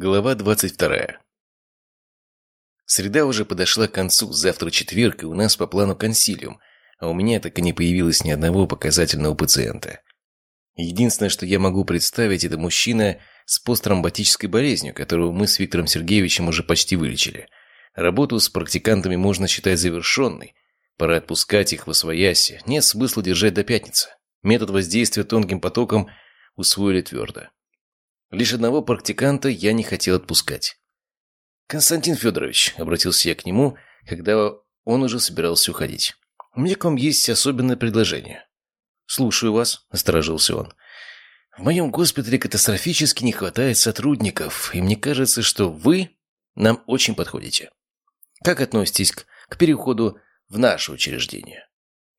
Глава 22. Среда уже подошла к концу, завтра четверг, и у нас по плану консилиум, а у меня так и не появилось ни одного показательного пациента. Единственное, что я могу представить, это мужчина с посттромботической болезнью, которую мы с Виктором Сергеевичем уже почти вылечили. Работу с практикантами можно считать завершенной. Пора отпускать их в освояси, нет смысла держать до пятницы. Метод воздействия тонким потоком усвоили твердо. Лишь одного практиканта я не хотел отпускать. «Константин Федорович», — обратился я к нему, когда он уже собирался уходить. «У меня к вам есть особенное предложение». «Слушаю вас», — насторожился он. «В моем госпитале катастрофически не хватает сотрудников, и мне кажется, что вы нам очень подходите. Как относитесь к, к переходу в наше учреждение?»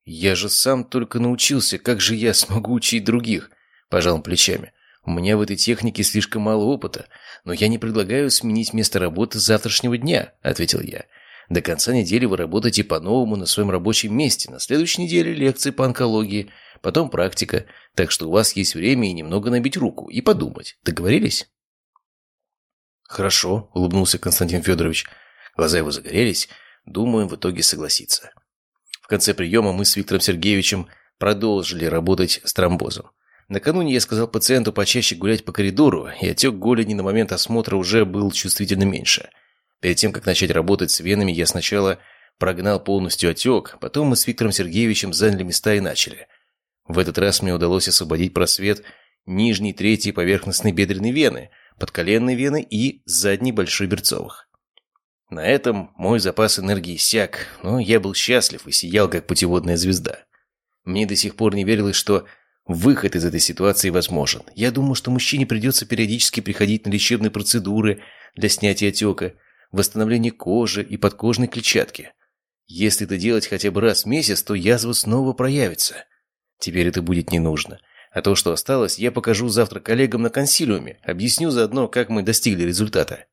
«Я же сам только научился, как же я смогу учить других?» – пожал плечами. У меня в этой технике слишком мало опыта, но я не предлагаю сменить место работы с завтрашнего дня», — ответил я. «До конца недели вы работаете по-новому на своем рабочем месте. На следующей неделе лекции по онкологии, потом практика. Так что у вас есть время и немного набить руку, и подумать. Договорились?» «Хорошо», — улыбнулся Константин Федорович. Глаза его загорелись. Думаем в итоге согласиться. В конце приема мы с Виктором Сергеевичем продолжили работать с тромбозом. Накануне я сказал пациенту почаще гулять по коридору, и отек голени на момент осмотра уже был чувствительно меньше. Перед тем, как начать работать с венами, я сначала прогнал полностью отек, потом мы с Виктором Сергеевичем заняли места и начали. В этот раз мне удалось освободить просвет нижней третьей поверхностной бедренной вены, подколенной вены и задней большой берцовых. На этом мой запас энергии иссяк, но я был счастлив и сиял, как путеводная звезда. Мне до сих пор не верилось, что Выход из этой ситуации возможен. Я думаю, что мужчине придется периодически приходить на лечебные процедуры для снятия отека, восстановления кожи и подкожной клетчатки. Если это делать хотя бы раз в месяц, то язва снова проявится. Теперь это будет не нужно. А то, что осталось, я покажу завтра коллегам на консилиуме, объясню заодно, как мы достигли результата.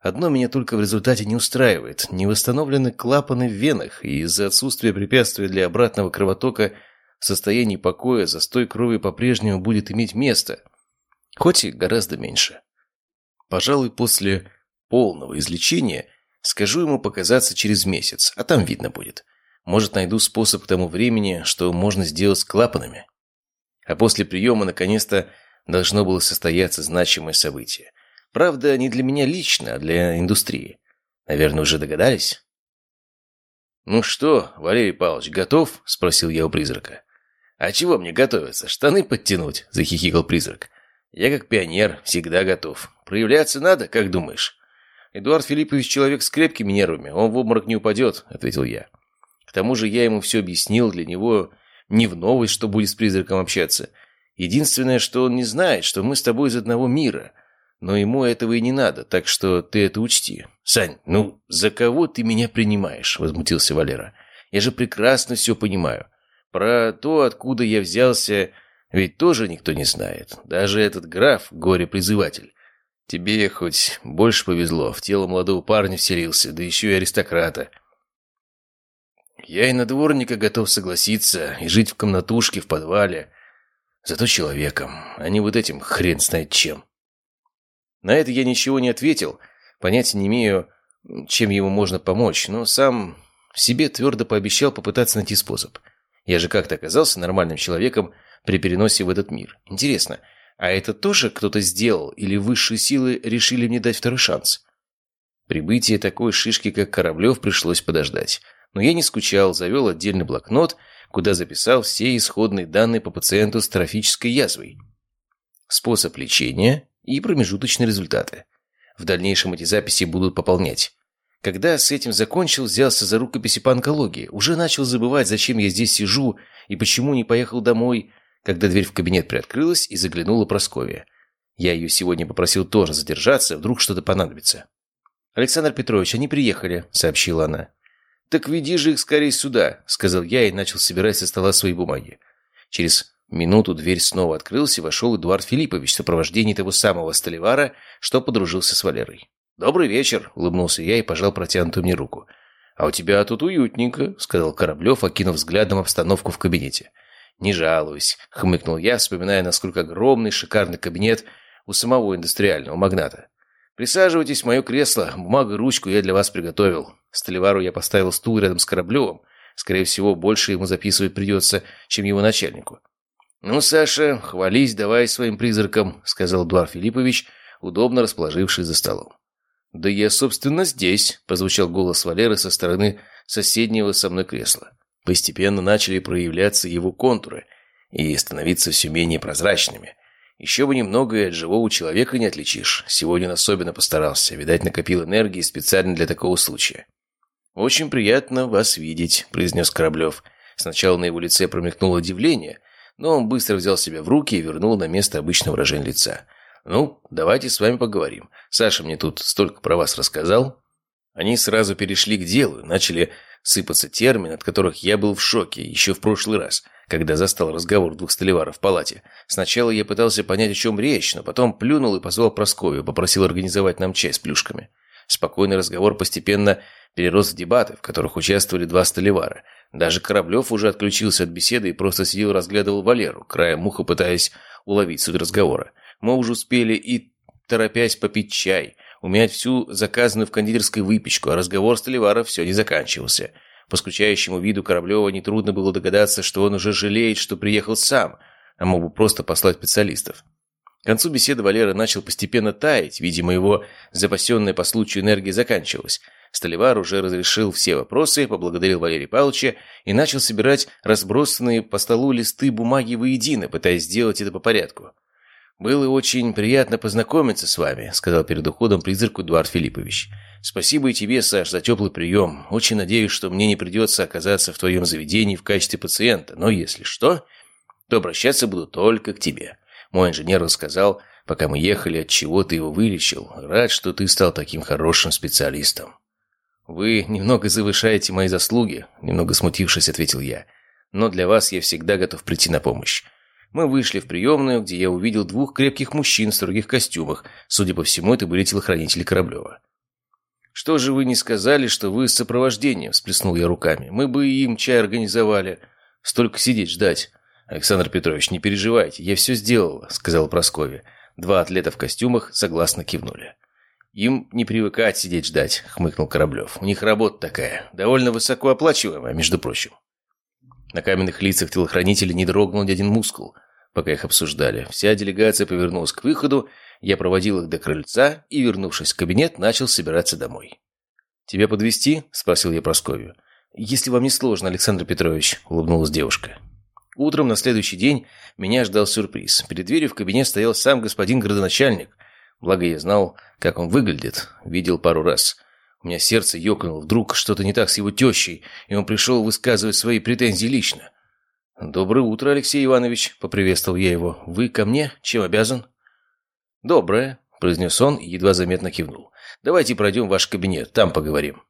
Одно меня только в результате не устраивает. Не восстановлены клапаны в венах, и из-за отсутствия препятствия для обратного кровотока – в состоянии покоя застой крови по-прежнему будет иметь место, хоть и гораздо меньше. Пожалуй, после полного излечения скажу ему показаться через месяц, а там видно будет. Может, найду способ к тому времени, что можно сделать с клапанами. А после приема, наконец-то, должно было состояться значимое событие. Правда, не для меня лично, а для индустрии. Наверное, уже догадались? «Ну что, Валерий Павлович, готов?» – спросил я у призрака. «А чего мне готовиться? Штаны подтянуть?» – захихикал призрак. «Я как пионер, всегда готов. Проявляться надо, как думаешь?» «Эдуард Филиппович человек с крепкими нервами, он в обморок не упадет», – ответил я. «К тому же я ему все объяснил, для него не в новость, что будет с призраком общаться. Единственное, что он не знает, что мы с тобой из одного мира. Но ему этого и не надо, так что ты это учти». «Сань, ну за кого ты меня принимаешь?» – возмутился Валера. «Я же прекрасно все понимаю». Про то, откуда я взялся, ведь тоже никто не знает. Даже этот граф, горе-призыватель. Тебе хоть больше повезло, в тело молодого парня вселился, да еще и аристократа. Я и на дворника готов согласиться и жить в комнатушке в подвале. Зато человеком, а не вот этим хрен знает чем. На это я ничего не ответил, понятия не имею, чем ему можно помочь, но сам себе твердо пообещал попытаться найти способ – я же как-то оказался нормальным человеком при переносе в этот мир. Интересно, а это тоже кто-то сделал или высшие силы решили мне дать второй шанс? Прибытие такой шишки, как Кораблев, пришлось подождать. Но я не скучал, завел отдельный блокнот, куда записал все исходные данные по пациенту с трофической язвой. Способ лечения и промежуточные результаты. В дальнейшем эти записи будут пополнять. Когда с этим закончил, взялся за рукописи по онкологии. Уже начал забывать, зачем я здесь сижу и почему не поехал домой, когда дверь в кабинет приоткрылась и заглянула Прасковья. Я ее сегодня попросил тоже задержаться, вдруг что-то понадобится. «Александр Петрович, они приехали», — сообщила она. «Так веди же их скорее сюда», — сказал я и начал собирать со стола свои бумаги. Через минуту дверь снова открылась, и вошел Эдуард Филиппович в сопровождении того самого Столивара, что подружился с Валерой. «Добрый вечер», — улыбнулся я и пожал протянутую мне руку. «А у тебя тут уютненько», — сказал Кораблев, окинув взглядом обстановку в кабинете. «Не жалуюсь», — хмыкнул я, вспоминая, насколько огромный шикарный кабинет у самого индустриального магната. Присаживайтесь в мое кресло, бумагу и ручку я для вас приготовил. Столивару я поставил стул рядом с Кораблевым. Скорее всего, больше ему записывать придется, чем его начальнику. «Ну, Саша, хвались давай своим призраком», — сказал Эдуард Филиппович, удобно расположившись за столом. «Да я, собственно, здесь», — прозвучал голос Валеры со стороны соседнего со мной кресла. Постепенно начали проявляться его контуры и становиться все менее прозрачными. Еще бы немного и от живого человека не отличишь. Сегодня он особенно постарался. Видать, накопил энергии специально для такого случая. «Очень приятно вас видеть», — произнес Кораблев. Сначала на его лице промелькнуло удивление, но он быстро взял себя в руки и вернул на место обычное выражение лица. «Ну, давайте с вами поговорим. Саша мне тут столько про вас рассказал». Они сразу перешли к делу, начали сыпаться термины, от которых я был в шоке еще в прошлый раз, когда застал разговор двух столеваров в палате. Сначала я пытался понять, о чем речь, но потом плюнул и позвал Прасковью, попросил организовать нам чай с плюшками. Спокойный разговор постепенно перерос в дебаты, в которых участвовали два столевара. Даже Кораблев уже отключился от беседы и просто сидел разглядывал Валеру, краем муха пытаясь уловить суть разговора. Мы уже успели и, торопясь попить чай, умять всю заказанную в кондитерской выпечку, а разговор Столивара все не заканчивался. По скучающему виду Кораблева нетрудно было догадаться, что он уже жалеет, что приехал сам, а мог бы просто послать специалистов. К концу беседы Валера начал постепенно таять, видимо, его запасенная по случаю энергия заканчивалась. Столивар уже разрешил все вопросы, поблагодарил Валерия Павловича и начал собирать разбросанные по столу листы бумаги воедино, пытаясь сделать это по порядку. «Было очень приятно познакомиться с вами», — сказал перед уходом призраку Эдуард Филиппович. «Спасибо и тебе, Саш, за теплый прием. Очень надеюсь, что мне не придется оказаться в твоем заведении в качестве пациента, но если что, то обращаться буду только к тебе». Мой инженер рассказал, пока мы ехали, от чего ты его вылечил. Рад, что ты стал таким хорошим специалистом. «Вы немного завышаете мои заслуги», — немного смутившись, ответил я. «Но для вас я всегда готов прийти на помощь. Мы вышли в приемную, где я увидел двух крепких мужчин в строгих костюмах. Судя по всему, это были телохранители Кораблева. «Что же вы не сказали, что вы с сопровождением?» – всплеснул я руками. «Мы бы им чай организовали. Столько сидеть ждать». «Александр Петрович, не переживайте, я все сделала», – сказал Прасковья. Два атлета в костюмах согласно кивнули. «Им не привыкать сидеть ждать», — хмыкнул Кораблев. «У них работа такая, довольно высокооплачиваемая, между прочим». На каменных лицах телохранителей не дрогнул ни один мускул, пока их обсуждали. Вся делегация повернулась к выходу, я проводил их до крыльца и, вернувшись в кабинет, начал собираться домой. «Тебя подвести? спросил я Прасковью. «Если вам не сложно, Александр Петрович», — улыбнулась девушка. Утром на следующий день меня ждал сюрприз. Перед дверью в кабинет стоял сам господин градоначальник — Благо я знал, как он выглядит, видел пару раз. У меня сердце ёкнуло, вдруг что-то не так с его тещей, и он пришел высказывать свои претензии лично. «Доброе утро, Алексей Иванович», — поприветствовал я его. «Вы ко мне? Чем обязан?» «Доброе», — произнес он и едва заметно кивнул. «Давайте пройдем в ваш кабинет, там поговорим».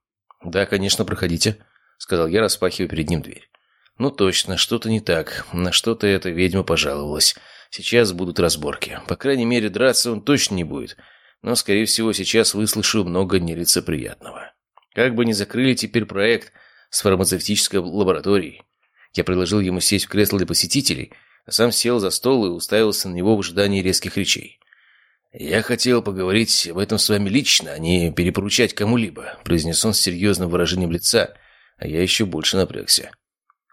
«Да, конечно, проходите», — сказал я, распахивая перед ним дверь. «Ну точно, что-то не так. На что-то эта ведьма пожаловалась. Сейчас будут разборки. По крайней мере, драться он точно не будет. Но, скорее всего, сейчас выслышу много нелицеприятного. Как бы ни закрыли теперь проект с фармацевтической лабораторией. Я предложил ему сесть в кресло для посетителей, а сам сел за стол и уставился на него в ожидании резких речей. «Я хотел поговорить об этом с вами лично, а не перепоручать кому-либо», произнес он с серьезным выражением лица, а я еще больше напрягся.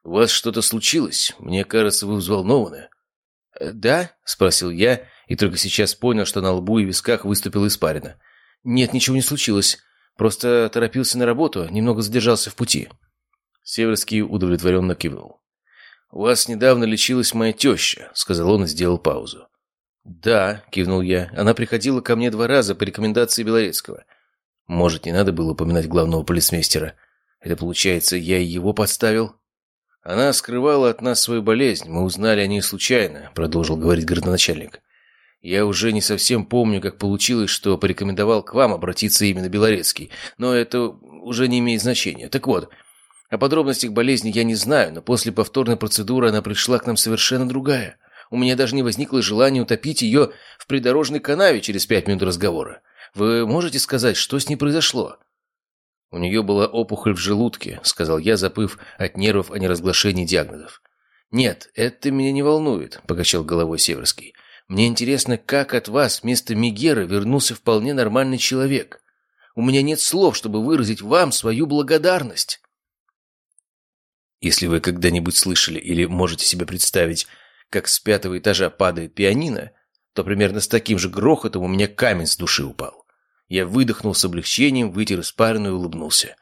«У вас что-то случилось? Мне кажется, вы взволнованы». Э, «Да?» – спросил я, и только сейчас понял, что на лбу и висках выступила испарина. «Нет, ничего не случилось. Просто торопился на работу, немного задержался в пути». Северский удовлетворенно кивнул. «У вас недавно лечилась моя теща», — сказал он и сделал паузу. «Да», — кивнул я, — «она приходила ко мне два раза по рекомендации Белорецкого. Может, не надо было упоминать главного полицмейстера? Это, получается, я и его подставил?» «Она скрывала от нас свою болезнь, мы узнали о ней случайно», — продолжил говорить городоначальник. «Я уже не совсем помню, как получилось, что порекомендовал к вам обратиться именно Белорецкий, но это уже не имеет значения. Так вот, о подробностях болезни я не знаю, но после повторной процедуры она пришла к нам совершенно другая. У меня даже не возникло желания утопить ее в придорожной канаве через пять минут разговора. Вы можете сказать, что с ней произошло?» «У нее была опухоль в желудке», — сказал я, запыв от нервов о неразглашении диагнозов. «Нет, это меня не волнует», — покачал головой Северский. Мне интересно, как от вас вместо Мегера вернулся вполне нормальный человек. У меня нет слов, чтобы выразить вам свою благодарность. Если вы когда-нибудь слышали или можете себе представить, как с пятого этажа падает пианино, то примерно с таким же грохотом у меня камень с души упал. Я выдохнул с облегчением, вытер испарину и улыбнулся.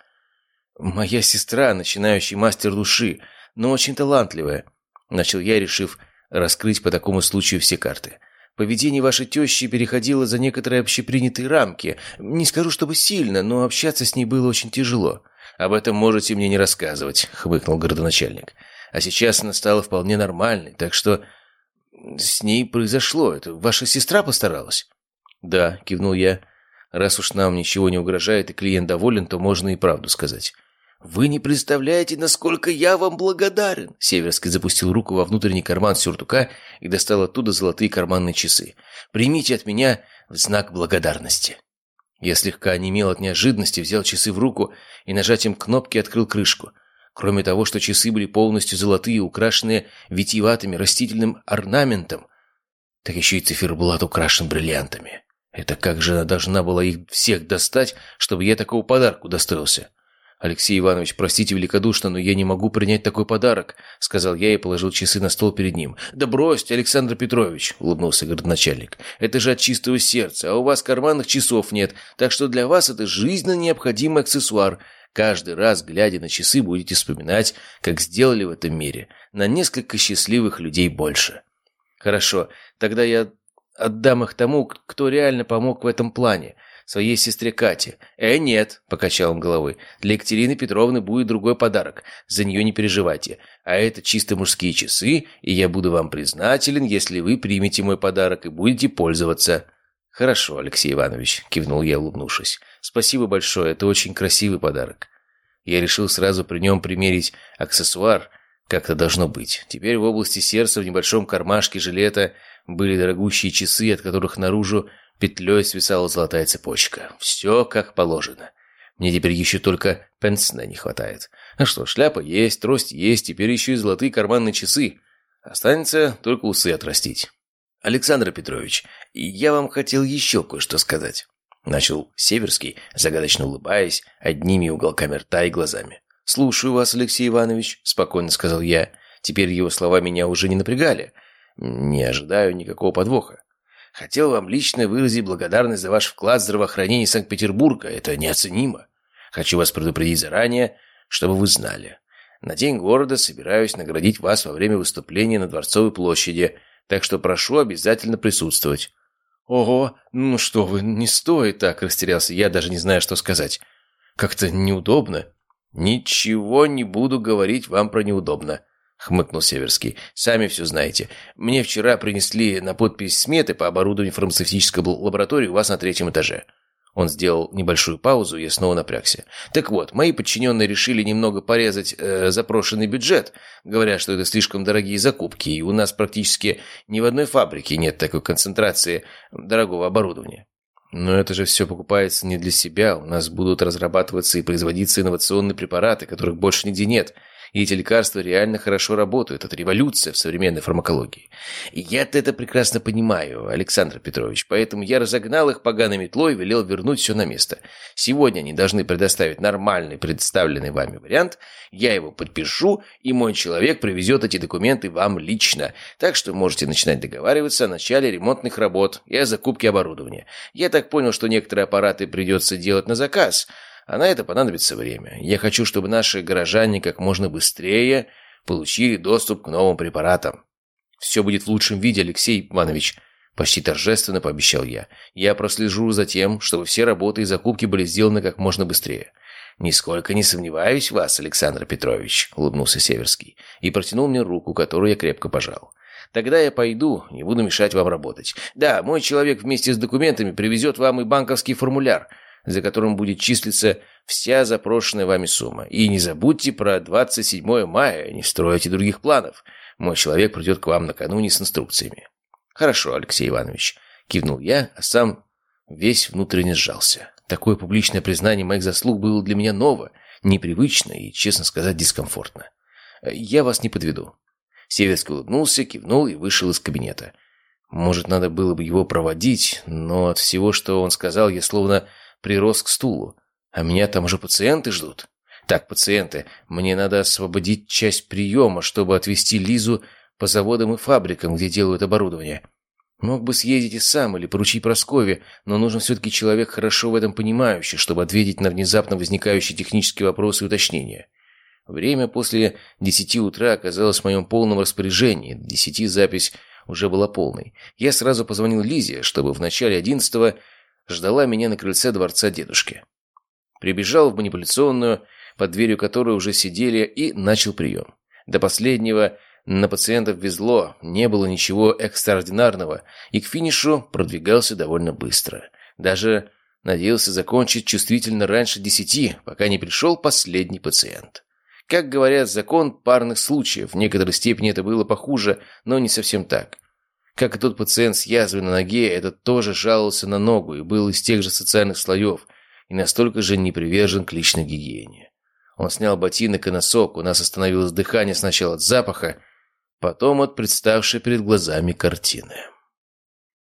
«Моя сестра, начинающий мастер души, но очень талантливая», — начал я, решив раскрыть по такому случаю все карты. «Поведение вашей тещи переходило за некоторые общепринятые рамки. Не скажу, чтобы сильно, но общаться с ней было очень тяжело. Об этом можете мне не рассказывать», — хмыкнул городоначальник. «А сейчас она стала вполне нормальной, так что с ней произошло? Это ваша сестра постаралась?» «Да», — кивнул я. «Раз уж нам ничего не угрожает и клиент доволен, то можно и правду сказать». «Вы не представляете, насколько я вам благодарен!» Северский запустил руку во внутренний карман сюртука и достал оттуда золотые карманные часы. «Примите от меня в знак благодарности». Я слегка онемел от неожиданности, взял часы в руку и нажатием кнопки открыл крышку. Кроме того, что часы были полностью золотые, украшенные витиеватыми растительным орнаментом, так еще и циферблат украшен бриллиантами. Это как же она должна была их всех достать, чтобы я такого подарку достоился? «Алексей Иванович, простите великодушно, но я не могу принять такой подарок», — сказал я и положил часы на стол перед ним. «Да бросьте, Александр Петрович», — улыбнулся городначальник. «Это же от чистого сердца, а у вас карманных часов нет, так что для вас это жизненно необходимый аксессуар. Каждый раз, глядя на часы, будете вспоминать, как сделали в этом мире. На несколько счастливых людей больше». «Хорошо, тогда я отдам их тому, кто реально помог в этом плане своей сестре Кате. «Э, нет», — покачал он головой, — «для Екатерины Петровны будет другой подарок. За нее не переживайте. А это чисто мужские часы, и я буду вам признателен, если вы примете мой подарок и будете пользоваться». «Хорошо, Алексей Иванович», — кивнул я, улыбнувшись. «Спасибо большое, это очень красивый подарок». Я решил сразу при нем примерить аксессуар, как это должно быть. Теперь в области сердца в небольшом кармашке жилета были дорогущие часы, от которых наружу Петлей свисала золотая цепочка. Все как положено. Мне теперь еще только пенсне не хватает. А что, шляпа есть, трость есть, теперь еще и золотые карманные часы. Останется только усы отрастить. Александр Петрович, я вам хотел еще кое-что сказать. Начал Северский, загадочно улыбаясь, одними уголками рта и глазами. «Слушаю вас, Алексей Иванович», — спокойно сказал я. Теперь его слова меня уже не напрягали. Не ожидаю никакого подвоха. Хотел вам лично выразить благодарность за ваш вклад в здравоохранение Санкт-Петербурга. Это неоценимо. Хочу вас предупредить заранее, чтобы вы знали. На День города собираюсь наградить вас во время выступления на Дворцовой площади, так что прошу обязательно присутствовать». «Ого, ну что вы, не стоит так», — растерялся я, даже не знаю, что сказать. «Как-то неудобно». «Ничего не буду говорить вам про неудобно хмыкнул Северский. «Сами все знаете. Мне вчера принесли на подпись сметы по оборудованию фармацевтической лаборатории у вас на третьем этаже». Он сделал небольшую паузу и снова напрягся. «Так вот, мои подчиненные решили немного порезать э, запрошенный бюджет, говоря, что это слишком дорогие закупки, и у нас практически ни в одной фабрике нет такой концентрации дорогого оборудования. Но это же все покупается не для себя. У нас будут разрабатываться и производиться инновационные препараты, которых больше нигде нет. И эти лекарства реально хорошо работают. Это революция в современной фармакологии. Я-то это прекрасно понимаю, Александр Петрович. Поэтому я разогнал их поганой метлой и велел вернуть все на место. Сегодня они должны предоставить нормальный представленный вами вариант. Я его подпишу, и мой человек привезет эти документы вам лично. Так что можете начинать договариваться о начале ремонтных работ и о закупке оборудования. Я так понял, что некоторые аппараты придется делать на заказ – а на это понадобится время. Я хочу, чтобы наши горожане как можно быстрее получили доступ к новым препаратам. Все будет в лучшем виде, Алексей Иванович. Почти торжественно пообещал я. Я прослежу за тем, чтобы все работы и закупки были сделаны как можно быстрее. «Нисколько не сомневаюсь в вас, Александр Петрович», — улыбнулся Северский и протянул мне руку, которую я крепко пожал. «Тогда я пойду, не буду мешать вам работать. Да, мой человек вместе с документами привезет вам и банковский формуляр за которым будет числиться вся запрошенная вами сумма. И не забудьте про 27 мая, не стройте других планов. Мой человек придет к вам накануне с инструкциями». «Хорошо, Алексей Иванович», — кивнул я, а сам весь внутренне сжался. Такое публичное признание моих заслуг было для меня ново, непривычно и, честно сказать, дискомфортно. «Я вас не подведу». Северский улыбнулся, кивнул и вышел из кабинета. Может, надо было бы его проводить, но от всего, что он сказал, я словно прирос к стулу. А меня там уже пациенты ждут. Так, пациенты, мне надо освободить часть приема, чтобы отвезти Лизу по заводам и фабрикам, где делают оборудование. Мог бы съездить и сам или поручить Прасковье, но нужен все-таки человек, хорошо в этом понимающий, чтобы ответить на внезапно возникающие технические вопросы и уточнения. Время после десяти утра оказалось в моем полном распоряжении. Десяти запись уже была полной. Я сразу позвонил Лизе, чтобы в начале одиннадцатого ждала меня на крыльце дворца дедушки. Прибежал в манипуляционную, под дверью которой уже сидели, и начал прием. До последнего на пациентов везло, не было ничего экстраординарного, и к финишу продвигался довольно быстро. Даже надеялся закончить чувствительно раньше десяти, пока не пришел последний пациент. Как говорят, закон парных случаев. В некоторой степени это было похуже, но не совсем так. Как и тот пациент с язвой на ноге, этот тоже жаловался на ногу и был из тех же социальных слоев и настолько же не привержен к личной гигиене. Он снял ботинок и носок, у нас остановилось дыхание сначала от запаха, потом от представшей перед глазами картины.